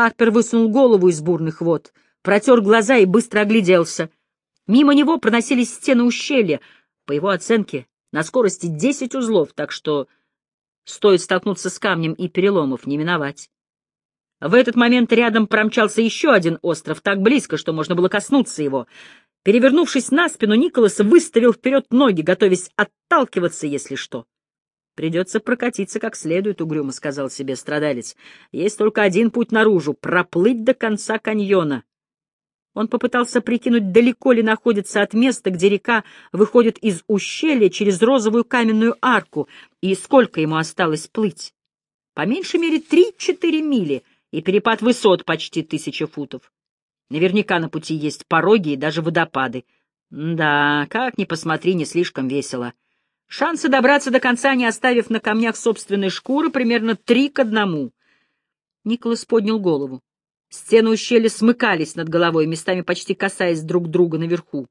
Харпер высунул голову из бурных вод, протер глаза и быстро огляделся. Мимо него проносились стены ущелья, по его оценке, на скорости десять узлов, так что стоит столкнуться с камнем и переломов не миновать. В этот момент рядом промчался еще один остров, так близко, что можно было коснуться его. Перевернувшись на спину, Николас выставил вперед ноги, готовясь отталкиваться, если что. «Придется прокатиться как следует», — угрюмо сказал себе страдалец. «Есть только один путь наружу — проплыть до конца каньона». Он попытался прикинуть, далеко ли находится от места, где река выходит из ущелья через розовую каменную арку, и сколько ему осталось плыть. По меньшей мере три-четыре мили — и перепад высот почти тысяча футов. Наверняка на пути есть пороги и даже водопады. Да, как ни посмотри, не слишком весело. Шансы добраться до конца, не оставив на камнях собственной шкуры, примерно три к одному. Николас поднял голову. Стены ущелья смыкались над головой, местами почти касаясь друг друга наверху.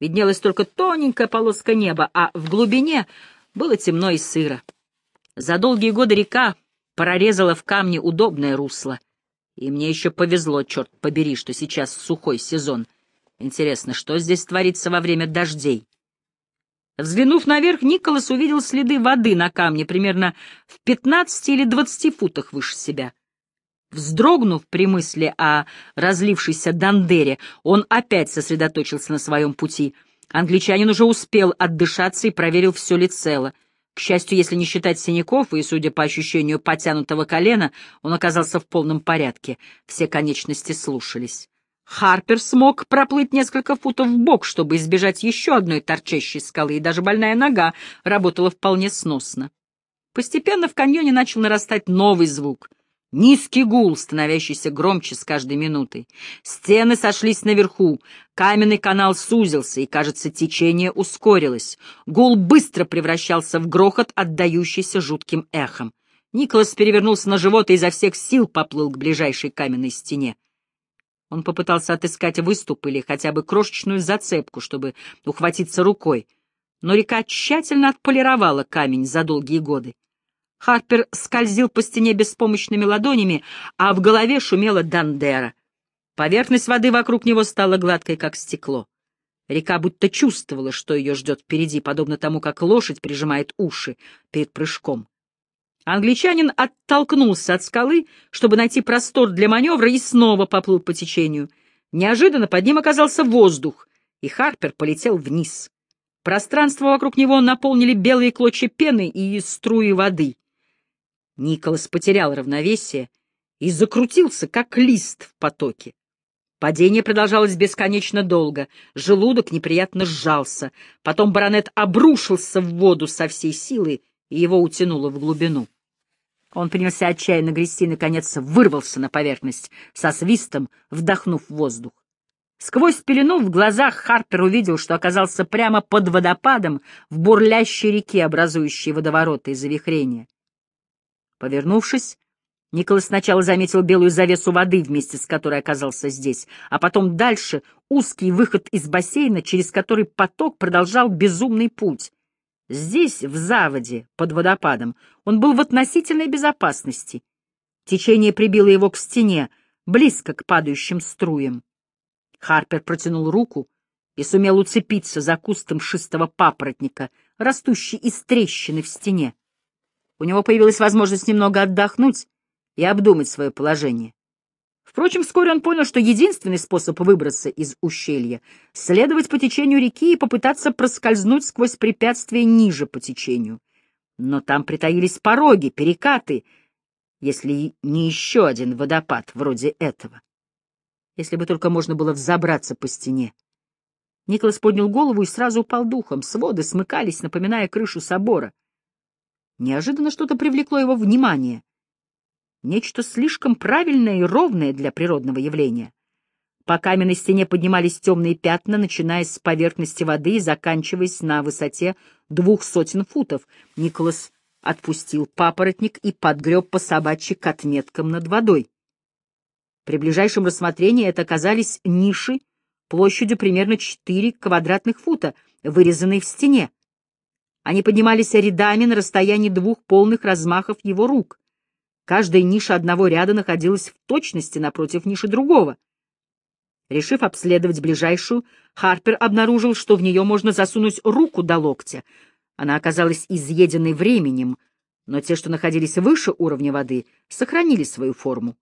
Виднелась только тоненькая полоска неба, а в глубине было темно и сыро. За долгие годы река прорезала в камне удобное русло. И мне еще повезло, черт побери, что сейчас сухой сезон. Интересно, что здесь творится во время дождей? Взглянув наверх, Николас увидел следы воды на камне примерно в пятнадцати или двадцати футах выше себя. Вздрогнув при мысли о разлившейся Дандере, он опять сосредоточился на своем пути. Англичанин уже успел отдышаться и проверил, все ли цело — к счастью, если не считать синяков, и, судя по ощущению потянутого колена, он оказался в полном порядке. Все конечности слушались. Харпер смог проплыть несколько футов в бок, чтобы избежать еще одной торчащей скалы, и даже больная нога работала вполне сносно. Постепенно в каньоне начал нарастать новый звук — Низкий гул, становящийся громче с каждой минутой. Стены сошлись наверху, каменный канал сузился, и, кажется, течение ускорилось. Гул быстро превращался в грохот, отдающийся жутким эхом. Николас перевернулся на живот и изо всех сил поплыл к ближайшей каменной стене. Он попытался отыскать выступ или хотя бы крошечную зацепку, чтобы ухватиться рукой, но река тщательно отполировала камень за долгие годы. Харпер скользил по стене беспомощными ладонями, а в голове шумела Дандера. Поверхность воды вокруг него стала гладкой, как стекло. Река будто чувствовала, что ее ждет впереди, подобно тому, как лошадь прижимает уши перед прыжком. Англичанин оттолкнулся от скалы, чтобы найти простор для маневра, и снова поплыл по течению. Неожиданно под ним оказался воздух, и Харпер полетел вниз. Пространство вокруг него наполнили белые клочья пены и струи воды. Николас потерял равновесие и закрутился, как лист в потоке. Падение продолжалось бесконечно долго, желудок неприятно сжался, потом баронет обрушился в воду со всей силы, и его утянуло в глубину. Он принялся отчаянно грести и, наконец, вырвался на поверхность, со свистом вдохнув воздух. Сквозь пелену в глазах Харпер увидел, что оказался прямо под водопадом в бурлящей реке, образующей водовороты и завихрения. Повернувшись, Николас сначала заметил белую завесу воды, вместе с которой оказался здесь, а потом дальше узкий выход из бассейна, через который поток продолжал безумный путь. Здесь, в заводе, под водопадом, он был в относительной безопасности. Течение прибило его к стене, близко к падающим струям. Харпер протянул руку и сумел уцепиться за кустом шистого папоротника, растущий из трещины в стене. У него появилась возможность немного отдохнуть и обдумать свое положение. Впрочем, вскоре он понял, что единственный способ выбраться из ущелья — следовать по течению реки и попытаться проскользнуть сквозь препятствия ниже по течению. Но там притаились пороги, перекаты, если не еще один водопад вроде этого. Если бы только можно было взобраться по стене. Николас поднял голову и сразу упал духом. Своды смыкались, напоминая крышу собора. Неожиданно что-то привлекло его внимание. Нечто слишком правильное и ровное для природного явления. По каменной стене поднимались темные пятна, начиная с поверхности воды и заканчиваясь на высоте двух сотен футов. Николас отпустил папоротник и подгреб по собачьи к отметкам над водой. При ближайшем рассмотрении это оказались ниши площадью примерно 4 квадратных фута, вырезанные в стене. Они поднимались рядами на расстоянии двух полных размахов его рук. Каждая ниша одного ряда находилась в точности напротив ниши другого. Решив обследовать ближайшую, Харпер обнаружил, что в нее можно засунуть руку до локтя. Она оказалась изъеденной временем, но те, что находились выше уровня воды, сохранили свою форму.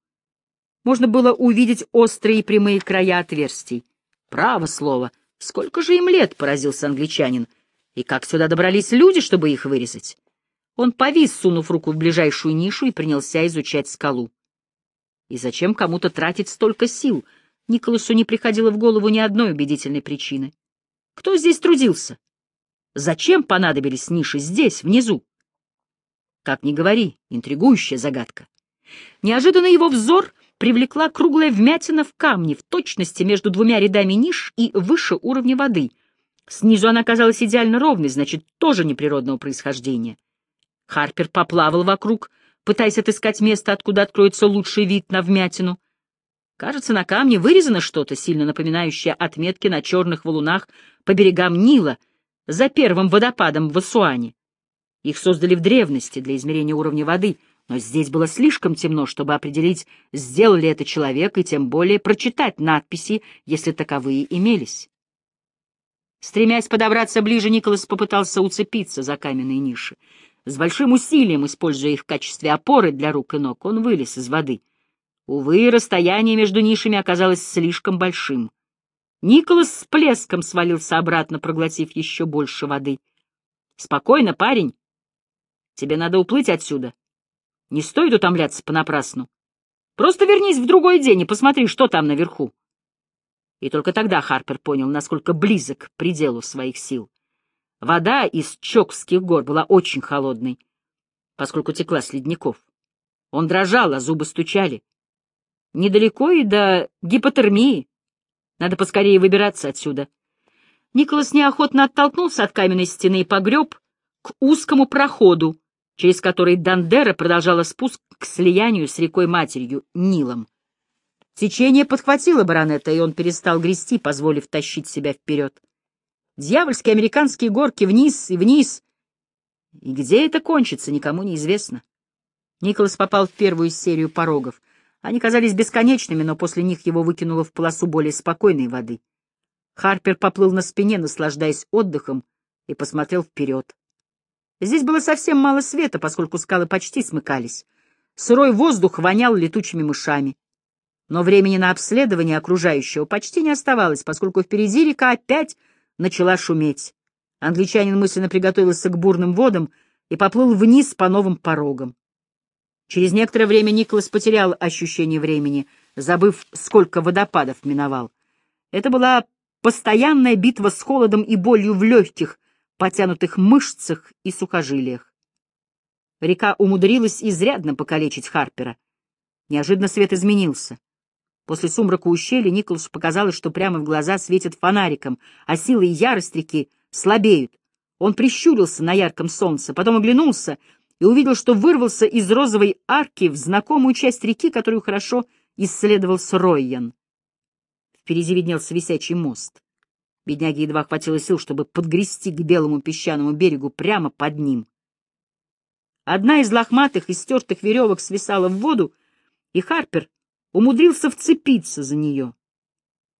Можно было увидеть острые прямые края отверстий. Право слово, сколько же им лет, поразился англичанин, и как сюда добрались люди, чтобы их вырезать? Он повис, сунув руку в ближайшую нишу, и принялся изучать скалу. И зачем кому-то тратить столько сил? Николасу не приходило в голову ни одной убедительной причины. Кто здесь трудился? Зачем понадобились ниши здесь, внизу? Как ни говори, интригующая загадка. Неожиданно его взор привлекла круглая вмятина в камне, в точности между двумя рядами ниш и выше уровня воды. Снизу она казалась идеально ровной, значит, тоже неприродного происхождения. Харпер поплавал вокруг, пытаясь отыскать место, откуда откроется лучший вид на вмятину. Кажется, на камне вырезано что-то, сильно напоминающее отметки на черных валунах по берегам Нила, за первым водопадом в Асуане. Их создали в древности для измерения уровня воды, но здесь было слишком темно, чтобы определить, сделал ли это человек, и тем более прочитать надписи, если таковые имелись. Стремясь подобраться ближе, Николас попытался уцепиться за каменные ниши. С большим усилием, используя их в качестве опоры для рук и ног, он вылез из воды. Увы, расстояние между нишами оказалось слишком большим. Николас с плеском свалился обратно, проглотив еще больше воды. — Спокойно, парень. Тебе надо уплыть отсюда. Не стоит утомляться понапрасну. Просто вернись в другой день и посмотри, что там наверху. И только тогда Харпер понял, насколько близок к пределу своих сил. Вода из Чокских гор была очень холодной, поскольку текла с ледников. Он дрожал, а зубы стучали. Недалеко и до гипотермии. Надо поскорее выбираться отсюда. Николас неохотно оттолкнулся от каменной стены и погреб к узкому проходу, через который Дандера продолжала спуск к слиянию с рекой-матерью Нилом. Течение подхватило баронета, и он перестал грести, позволив тащить себя вперед. Дьявольские американские горки вниз и вниз. И где это кончится, никому не известно. Николас попал в первую серию порогов. Они казались бесконечными, но после них его выкинуло в полосу более спокойной воды. Харпер поплыл на спине, наслаждаясь отдыхом, и посмотрел вперед. Здесь было совсем мало света, поскольку скалы почти смыкались. Сырой воздух вонял летучими мышами. Но времени на обследование окружающего почти не оставалось, поскольку впереди река опять начала шуметь. Англичанин мысленно приготовился к бурным водам и поплыл вниз по новым порогам. Через некоторое время Николас потерял ощущение времени, забыв, сколько водопадов миновал. Это была постоянная битва с холодом и болью в легких, потянутых мышцах и сухожилиях. Река умудрилась изрядно покалечить Харпера. Неожиданно свет изменился. После сумрака ущелья Николасу показалось, что прямо в глаза светит фонариком, а силы и ярость реки слабеют. Он прищурился на ярком солнце, потом оглянулся и увидел, что вырвался из розовой арки в знакомую часть реки, которую хорошо исследовал Сройян. Впереди виднелся висячий мост. Бедняге едва хватило сил, чтобы подгрести к белому песчаному берегу прямо под ним. Одна из лохматых и стертых веревок свисала в воду, и Харпер умудрился вцепиться за нее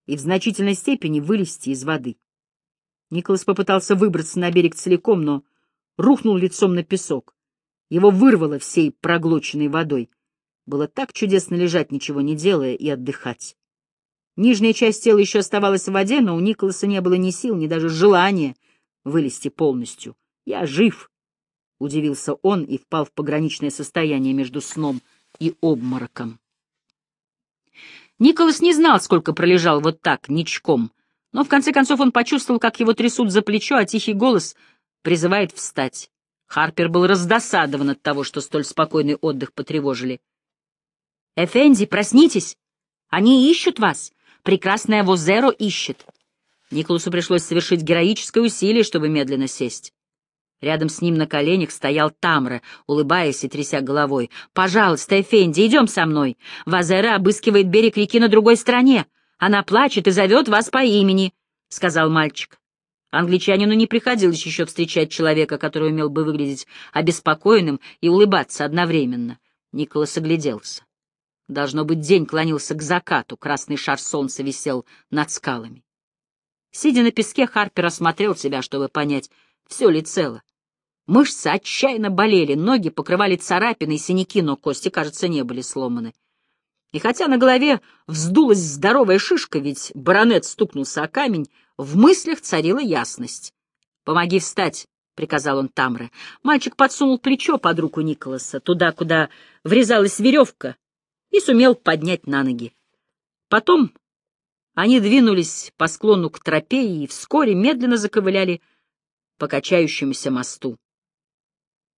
и в значительной степени вылезти из воды. Николас попытался выбраться на берег целиком, но рухнул лицом на песок. Его вырвало всей проглоченной водой. Было так чудесно лежать, ничего не делая, и отдыхать. Нижняя часть тела еще оставалась в воде, но у Николаса не было ни сил, ни даже желания вылезти полностью. «Я жив!» — удивился он и впал в пограничное состояние между сном и обмороком. Николас не знал, сколько пролежал вот так, ничком, но в конце концов он почувствовал, как его трясут за плечо, а тихий голос призывает встать. Харпер был раздосадован от того, что столь спокойный отдых потревожили. «Эфенди, проснитесь! Они ищут вас! Прекрасная Возеро ищет!» Николасу пришлось совершить героическое усилие, чтобы медленно сесть. Рядом с ним на коленях стоял Тамра, улыбаясь и тряся головой. «Пожалуйста, Эфенди, идем со мной. Вазера обыскивает берег реки на другой стороне. Она плачет и зовет вас по имени», — сказал мальчик. Англичанину не приходилось еще встречать человека, который умел бы выглядеть обеспокоенным и улыбаться одновременно. Николас огляделся. Должно быть, день клонился к закату, красный шар солнца висел над скалами. Сидя на песке, Харпер осмотрел себя, чтобы понять, все ли цело. Мышцы отчаянно болели, ноги покрывали царапины и синяки, но кости, кажется, не были сломаны. И хотя на голове вздулась здоровая шишка, ведь баронет стукнулся о камень, в мыслях царила ясность. «Помоги встать», — приказал он Тамре. Мальчик подсунул плечо под руку Николаса, туда, куда врезалась веревка, и сумел поднять на ноги. Потом они двинулись по склону к тропе и вскоре медленно заковыляли по качающемуся мосту.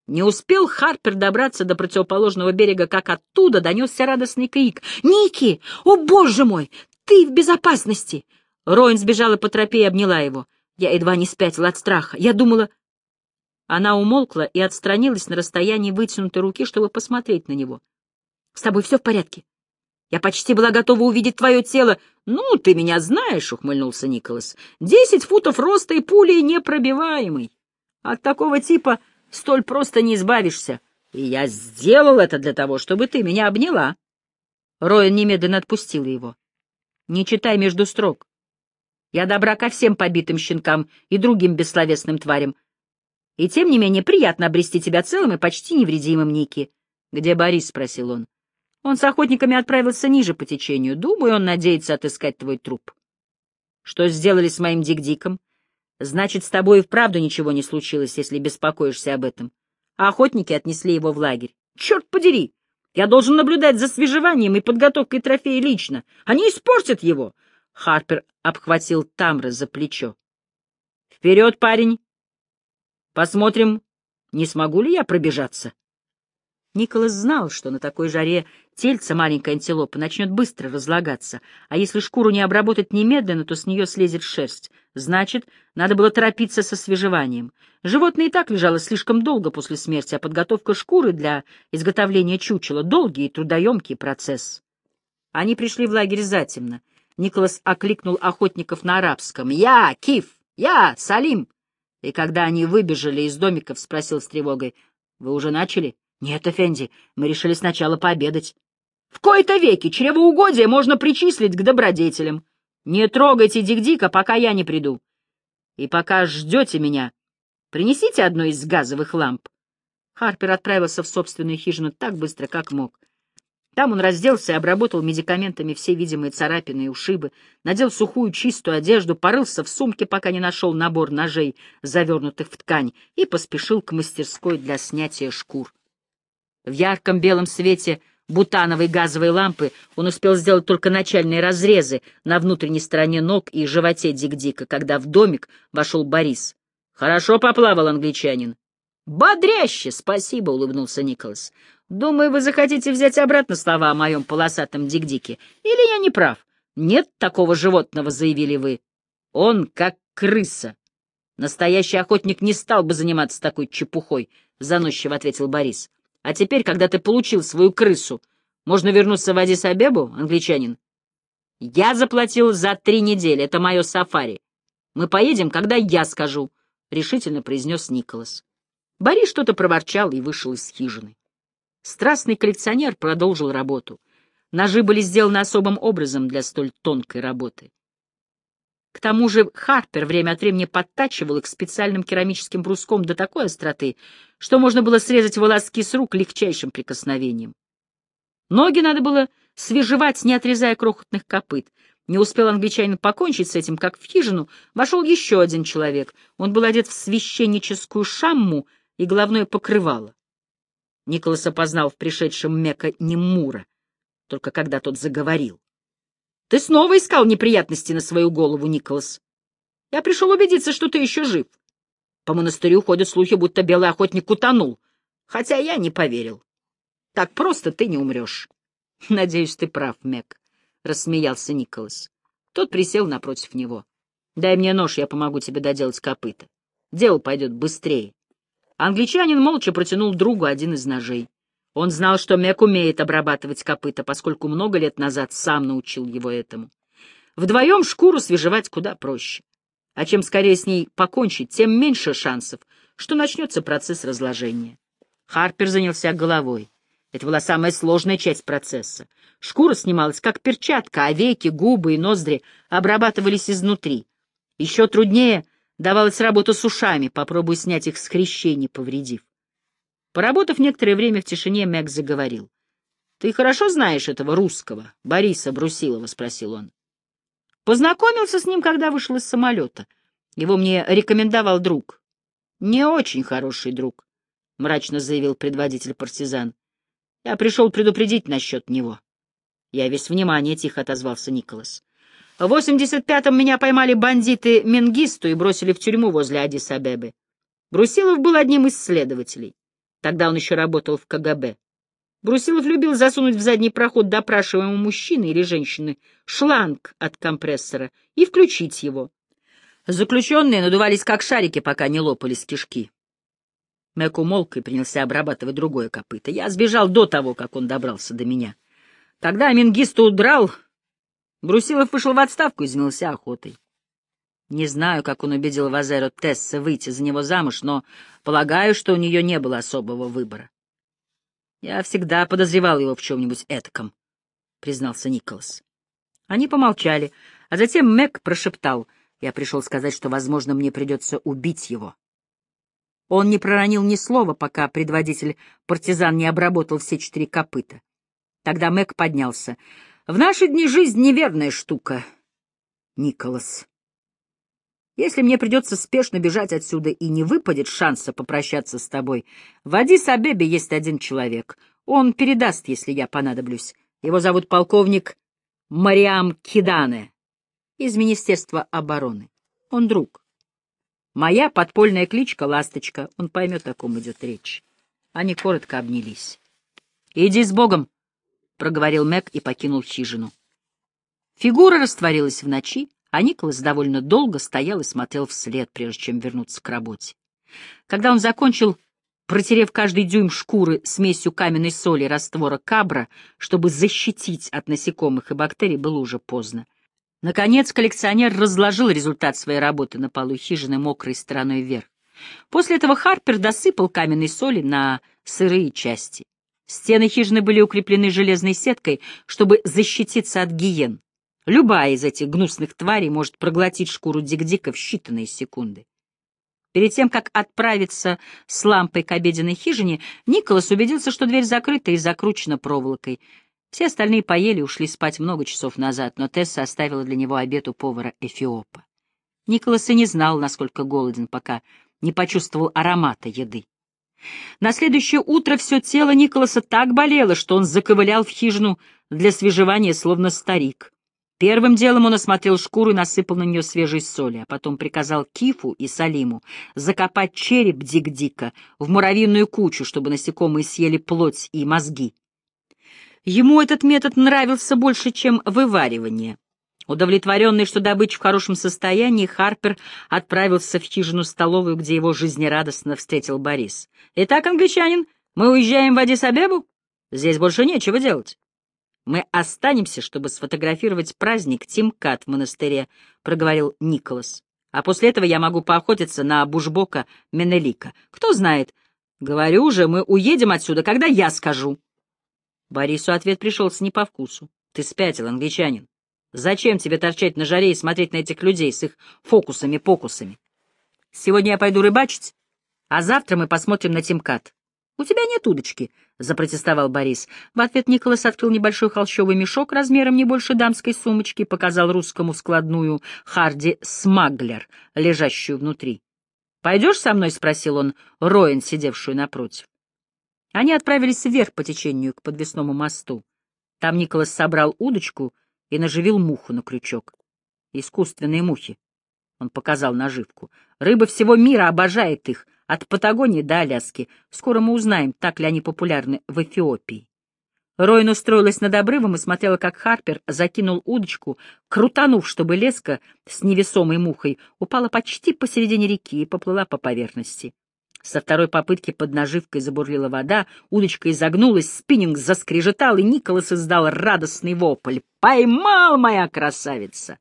Не успел Харпер добраться до противоположного берега, как оттуда донесся радостный крик. «Ники! О, боже мой! Ты в безопасности!» Роин сбежала по тропе и обняла его. Я едва не спятила от страха. Я думала... Она умолкла и отстранилась на расстоянии вытянутой руки, чтобы посмотреть на него. — С тобой все в порядке? Я почти была готова увидеть твое тело. — Ну, ты меня знаешь, — ухмыльнулся Николас. — Десять футов роста и пулей непробиваемый. От такого типа столь просто не избавишься. И я сделал это для того, чтобы ты меня обняла. Роин немедленно отпустила его. — Не читай между строк. Я добра ко всем побитым щенкам и другим бессловесным тварям. И тем не менее приятно обрести тебя целым и почти невредимым, Ники. — Где Борис? — спросил он. — Он с охотниками отправился ниже по течению. Думаю, он надеется отыскать твой труп. — Что сделали с моим Дик-Диком? Значит, с тобой и вправду ничего не случилось, если беспокоишься об этом. А охотники отнесли его в лагерь. Черт подери! Я должен наблюдать за свежеванием и подготовкой трофея лично. Они испортят его. Харпер обхватил Тамра за плечо. «Вперед, парень! Посмотрим, не смогу ли я пробежаться». Николас знал, что на такой жаре тельце маленькой антилопы начнет быстро разлагаться, а если шкуру не обработать немедленно, то с нее слезет шерсть. Значит, надо было торопиться со свежеванием. Животное и так лежало слишком долго после смерти, а подготовка шкуры для изготовления чучела — долгий и трудоемкий процесс. Они пришли в лагерь затемно — Николас окликнул охотников на арабском. «Я, Киф! Я, Салим!» И когда они выбежали из домиков, спросил с тревогой. «Вы уже начали?» «Нет, Эфенди, мы решили сначала пообедать». «В кои-то веки чревоугодие можно причислить к добродетелям. Не трогайте Дик-Дика, пока я не приду. И пока ждете меня, принесите одну из газовых ламп». Харпер отправился в собственную хижину так быстро, как мог. Там он разделся и обработал медикаментами все видимые царапины и ушибы, надел сухую чистую одежду, порылся в сумке, пока не нашел набор ножей, завернутых в ткань, и поспешил к мастерской для снятия шкур. В ярком белом свете бутановой газовой лампы он успел сделать только начальные разрезы на внутренней стороне ног и животе Дик-Дика, когда в домик вошел Борис. «Хорошо поплавал англичанин». «Бодряще, спасибо», — улыбнулся Николас. Думаю, вы захотите взять обратно слова о моем полосатом дик-дике. Или я не прав? Нет такого животного, заявили вы. Он как крыса. Настоящий охотник не стал бы заниматься такой чепухой, заносчиво ответил Борис. А теперь, когда ты получил свою крысу, можно вернуться в Адис-Абебу, англичанин? Я заплатил за три недели, это мое сафари. Мы поедем, когда я скажу, — решительно произнес Николас. Борис что-то проворчал и вышел из хижины. Страстный коллекционер продолжил работу. Ножи были сделаны особым образом для столь тонкой работы. К тому же Харпер время от времени подтачивал их специальным керамическим бруском до такой остроты, что можно было срезать волоски с рук легчайшим прикосновением. Ноги надо было свежевать, не отрезая крохотных копыт. Не успел англичанин покончить с этим, как в хижину вошел еще один человек. Он был одет в священническую шамму и головное покрывало. Николас опознал в пришедшем Мека Немура, только когда тот заговорил. — Ты снова искал неприятности на свою голову, Николас. Я пришел убедиться, что ты еще жив. По монастырю ходят слухи, будто белый охотник утонул, хотя я не поверил. Так просто ты не умрешь. — Надеюсь, ты прав, Мек, — рассмеялся Николас. Тот присел напротив него. — Дай мне нож, я помогу тебе доделать копыта. Дело пойдет быстрее. Англичанин молча протянул другу один из ножей. Он знал, что Мек умеет обрабатывать копыта, поскольку много лет назад сам научил его этому. Вдвоем шкуру свежевать куда проще. А чем скорее с ней покончить, тем меньше шансов, что начнется процесс разложения. Харпер занялся головой. Это была самая сложная часть процесса. Шкура снималась как перчатка, а веки, губы и ноздри обрабатывались изнутри. Еще труднее давалась работа с ушами, попробуй снять их с хрящей, повредив. Поработав некоторое время в тишине, Мэг заговорил. — Ты хорошо знаешь этого русского, Бориса Брусилова? — спросил он. — Познакомился с ним, когда вышел из самолета. Его мне рекомендовал друг. — Не очень хороший друг, — мрачно заявил предводитель партизан. — Я пришел предупредить насчет него. Я весь внимание, — тихо отозвался Николас. В 85-м меня поймали бандиты Менгисту и бросили в тюрьму возле Адис-Абебы. Брусилов был одним из следователей. Тогда он еще работал в КГБ. Брусилов любил засунуть в задний проход допрашиваемого мужчины или женщины шланг от компрессора и включить его. Заключенные надувались как шарики, пока не лопались кишки. Мэк умолк и принялся обрабатывать другое копыто. Я сбежал до того, как он добрался до меня. Когда Мингиста удрал, Брусилов вышел в отставку и занялся охотой. Не знаю, как он убедил Вазеру Тесса выйти за него замуж, но полагаю, что у нее не было особого выбора. Я всегда подозревал его в чем-нибудь этаком, — признался Николас. Они помолчали, а затем Мэг прошептал. Я пришел сказать, что, возможно, мне придется убить его. Он не проронил ни слова, пока предводитель партизан не обработал все четыре копыта. Тогда Мэг поднялся. «В наши дни жизнь неверная штука, Николас. Если мне придется спешно бежать отсюда и не выпадет шанса попрощаться с тобой, в Адис-Абебе есть один человек. Он передаст, если я понадоблюсь. Его зовут полковник Мариам Кидане из Министерства обороны. Он друг. Моя подпольная кличка — Ласточка. Он поймет, о ком идет речь. Они коротко обнялись. — Иди с Богом, — проговорил Мэг и покинул хижину. Фигура растворилась в ночи, а Николас довольно долго стоял и смотрел вслед, прежде чем вернуться к работе. Когда он закончил, протерев каждый дюйм шкуры смесью каменной соли и раствора кабра, чтобы защитить от насекомых и бактерий, было уже поздно. Наконец коллекционер разложил результат своей работы на полу хижины мокрой стороной вверх. После этого Харпер досыпал каменной соли на сырые части. Стены хижины были укреплены железной сеткой, чтобы защититься от гиен. Любая из этих гнусных тварей может проглотить шкуру дик-дика в считанные секунды. Перед тем, как отправиться с лампой к обеденной хижине, Николас убедился, что дверь закрыта и закручена проволокой. Все остальные поели и ушли спать много часов назад, но Тесса оставила для него обед у повара Эфиопа. Николас и не знал, насколько голоден, пока не почувствовал аромата еды. На следующее утро все тело Николаса так болело, что он заковылял в хижину для свежевания, словно старик. Первым делом он осмотрел шкуру и насыпал на нее свежей соли, а потом приказал Кифу и Салиму закопать череп Дик-Дика в муравьиную кучу, чтобы насекомые съели плоть и мозги. Ему этот метод нравился больше, чем вываривание. Удовлетворенный, что добыча в хорошем состоянии, Харпер отправился в хижину-столовую, где его жизнерадостно встретил Борис. «Итак, англичанин, мы уезжаем в Адис-Абебу? Здесь больше нечего делать». «Мы останемся, чтобы сфотографировать праздник Тимкат в монастыре», — проговорил Николас. «А после этого я могу поохотиться на Бушбока Менелика. Кто знает, говорю же, мы уедем отсюда, когда я скажу». Борису ответ пришелся не по вкусу. «Ты спятил, англичанин. Зачем тебе торчать на жаре и смотреть на этих людей с их фокусами-покусами? Сегодня я пойду рыбачить, а завтра мы посмотрим на Тимкат. — У тебя нет удочки, — запротестовал Борис. В ответ Николас открыл небольшой холщовый мешок размером не больше дамской сумочки показал русскому складную Харди Смаглер, лежащую внутри. — Пойдешь со мной? — спросил он Роин, сидевшую напротив. Они отправились вверх по течению к подвесному мосту. Там Николас собрал удочку — и наживил муху на крючок. Искусственные мухи. Он показал наживку. Рыба всего мира обожает их, от Патагонии до Аляски. Скоро мы узнаем, так ли они популярны в Эфиопии. Ройн устроилась над обрывом и смотрела, как Харпер закинул удочку, крутанув, чтобы леска с невесомой мухой упала почти посередине реки и поплыла по поверхности. Со второй попытки под наживкой забурлила вода, удочка изогнулась, спиннинг заскрежетал, и Николас издал радостный вопль. «Поймал, моя красавица!»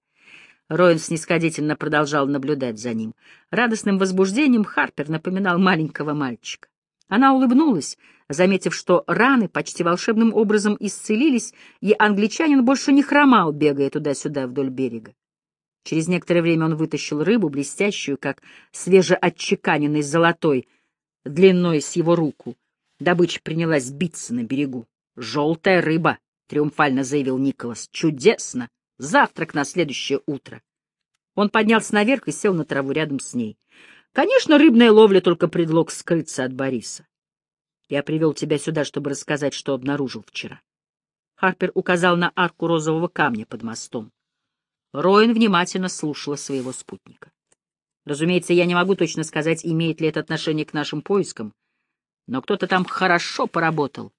Роин снисходительно продолжал наблюдать за ним. Радостным возбуждением Харпер напоминал маленького мальчика. Она улыбнулась, заметив, что раны почти волшебным образом исцелились, и англичанин больше не хромал, бегая туда-сюда вдоль берега. Через некоторое время он вытащил рыбу, блестящую, как свежеотчеканенный золотой, длиной с его руку. Добыча принялась биться на берегу. «Желтая рыба!» — триумфально заявил Николас. «Чудесно! Завтрак на следующее утро!» Он поднялся наверх и сел на траву рядом с ней. Конечно, рыбная ловля — только предлог скрыться от Бориса. Я привел тебя сюда, чтобы рассказать, что обнаружил вчера. Харпер указал на арку розового камня под мостом. Роин внимательно слушала своего спутника. Разумеется, я не могу точно сказать, имеет ли это отношение к нашим поискам, но кто-то там хорошо поработал.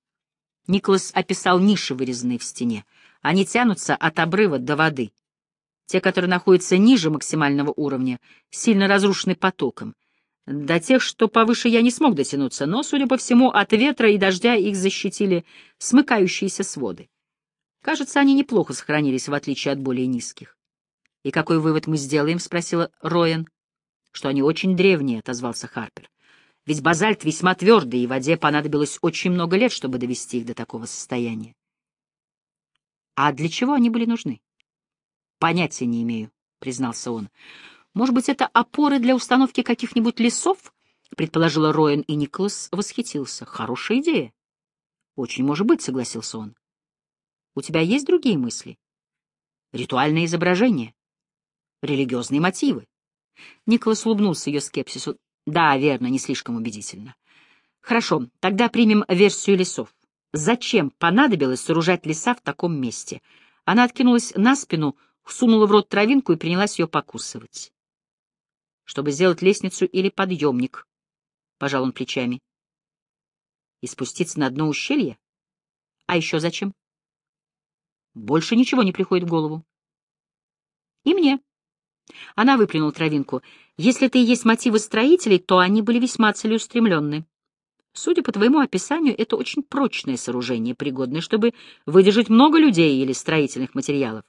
Николас описал ниши, вырезанные в стене. Они тянутся от обрыва до воды. Те, которые находятся ниже максимального уровня, сильно разрушены потоком. До тех, что повыше, я не смог дотянуться, но, судя по всему, от ветра и дождя их защитили смыкающиеся своды. Кажется, они неплохо сохранились, в отличие от более низких. «И какой вывод мы сделаем?» — спросила Роен. «Что они очень древние», — отозвался Харпер. «Ведь базальт весьма твердый, и воде понадобилось очень много лет, чтобы довести их до такого состояния». «А для чего они были нужны?» Понятия не имею, признался он. Может быть, это опоры для установки каких-нибудь лесов? предположила Роэн, и Николас восхитился. Хорошая идея. Очень может быть, согласился он. У тебя есть другие мысли? Ритуальные изображения, религиозные мотивы. Николас улыбнулся ее скепсису. Да, верно, не слишком убедительно. Хорошо, тогда примем версию лесов. Зачем понадобилось сооружать леса в таком месте? Она откинулась на спину, сунула в рот травинку и принялась ее покусывать. Чтобы сделать лестницу или подъемник, — пожал он плечами. И спуститься на дно ущелья? А еще зачем? Больше ничего не приходит в голову. И мне. Она выплюнула травинку. Если это и есть мотивы строителей, то они были весьма целеустремленны. Судя по твоему описанию, это очень прочное сооружение, пригодное, чтобы выдержать много людей или строительных материалов.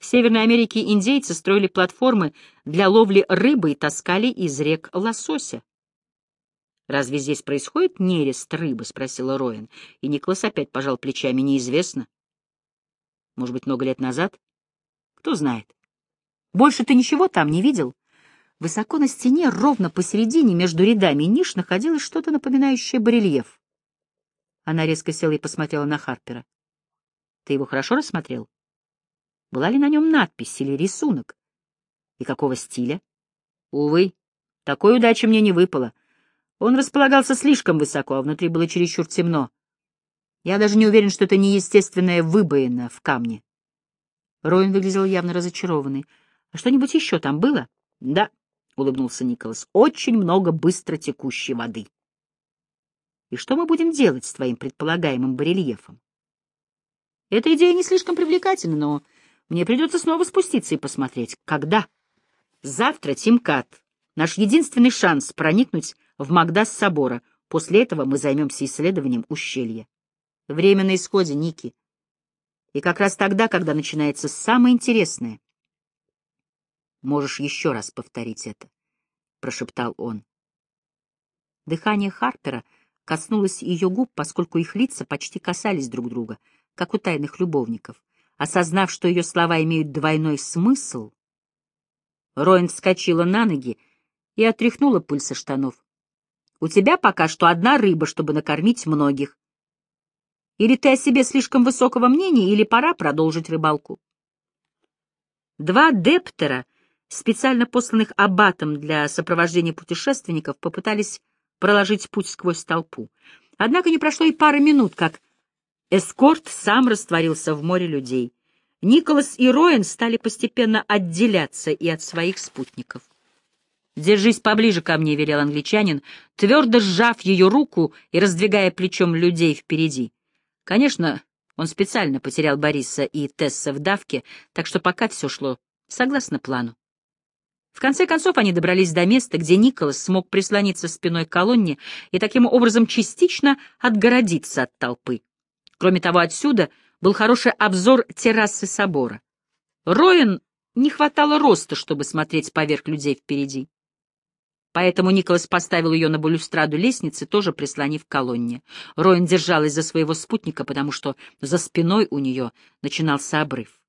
В Северной Америке индейцы строили платформы для ловли рыбы и таскали из рек лосося. «Разве здесь происходит нерест рыбы?» — спросила Роин. И Николас опять пожал плечами. «Неизвестно. Может быть, много лет назад? Кто знает. Больше ты ничего там не видел?» Высоко на стене, ровно посередине, между рядами ниш, находилось что-то напоминающее барельеф. Она резко села и посмотрела на Харпера. «Ты его хорошо рассмотрел?» Была ли на нем надпись или рисунок? И какого стиля? Увы, такой удачи мне не выпало. Он располагался слишком высоко, а внутри было чересчур темно. Я даже не уверен, что это не естественная выбоина в камне. Роин выглядел явно разочарованный. — А что-нибудь еще там было? — Да, — улыбнулся Николас, — очень много быстро текущей воды. — И что мы будем делать с твоим предполагаемым барельефом? — Эта идея не слишком привлекательна, но мне придется снова спуститься и посмотреть. Когда? Завтра Тимкат. Наш единственный шанс проникнуть в Магдас собора. После этого мы займемся исследованием ущелья. Время на исходе, Ники. И как раз тогда, когда начинается самое интересное. Можешь еще раз повторить это, — прошептал он. Дыхание Харпера коснулось ее губ, поскольку их лица почти касались друг друга, как у тайных любовников. Осознав, что ее слова имеют двойной смысл, Роин вскочила на ноги и отряхнула пыль со штанов. «У тебя пока что одна рыба, чтобы накормить многих. Или ты о себе слишком высокого мнения, или пора продолжить рыбалку». Два дептера, специально посланных аббатом для сопровождения путешественников, попытались проложить путь сквозь толпу. Однако не прошло и пары минут, как Эскорт сам растворился в море людей. Николас и Роэн стали постепенно отделяться и от своих спутников. «Держись поближе ко мне», — велел англичанин, твердо сжав ее руку и раздвигая плечом людей впереди. Конечно, он специально потерял Бориса и Тесса в давке, так что пока все шло согласно плану. В конце концов они добрались до места, где Николас смог прислониться спиной к колонне и таким образом частично отгородиться от толпы. Кроме того, отсюда был хороший обзор террасы собора. Роин не хватало роста, чтобы смотреть поверх людей впереди. Поэтому Николас поставил ее на балюстраду лестницы, тоже прислонив к колонне. Роин держалась за своего спутника, потому что за спиной у нее начинался обрыв.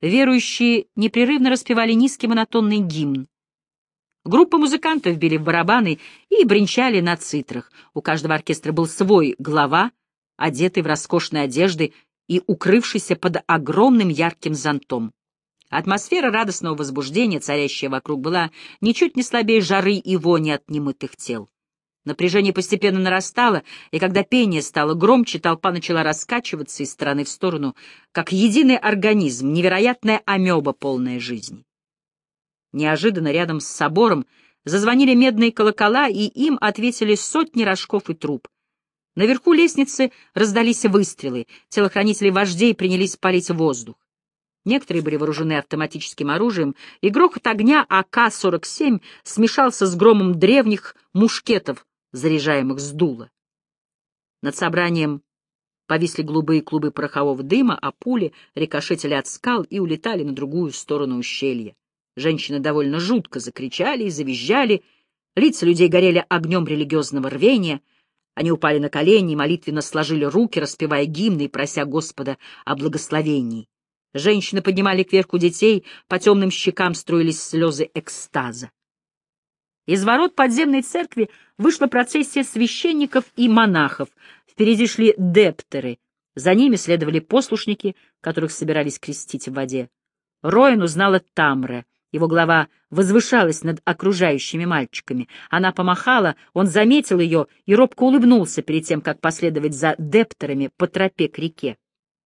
Верующие непрерывно распевали низкий монотонный гимн. Группа музыкантов били в барабаны и бренчали на цитрах. У каждого оркестра был свой глава, одетый в роскошные одежды и укрывшийся под огромным ярким зонтом. Атмосфера радостного возбуждения, царящая вокруг, была ничуть не слабее жары и вони от немытых тел. Напряжение постепенно нарастало, и когда пение стало громче, толпа начала раскачиваться из стороны в сторону, как единый организм, невероятная амеба, полная жизни. Неожиданно рядом с собором зазвонили медные колокола, и им ответили сотни рожков и труб. Наверху лестницы раздались выстрелы, телохранители вождей принялись палить воздух. Некоторые были вооружены автоматическим оружием, и грохот огня АК-47 смешался с громом древних мушкетов, заряжаемых с дула. Над собранием повисли голубые клубы порохового дыма, а пули рикошетили от скал и улетали на другую сторону ущелья. Женщины довольно жутко закричали и завизжали, лица людей горели огнем религиозного рвения, они упали на колени и молитвенно сложили руки, распевая гимны и прося Господа о благословении. Женщины поднимали кверху детей, по темным щекам струились слезы экстаза. Из ворот подземной церкви вышла процессия священников и монахов. Впереди шли дептеры, за ними следовали послушники, которых собирались крестить в воде. Роин узнала Тамре. Его голова возвышалась над окружающими мальчиками. Она помахала, он заметил ее и робко улыбнулся перед тем, как последовать за дептерами по тропе к реке.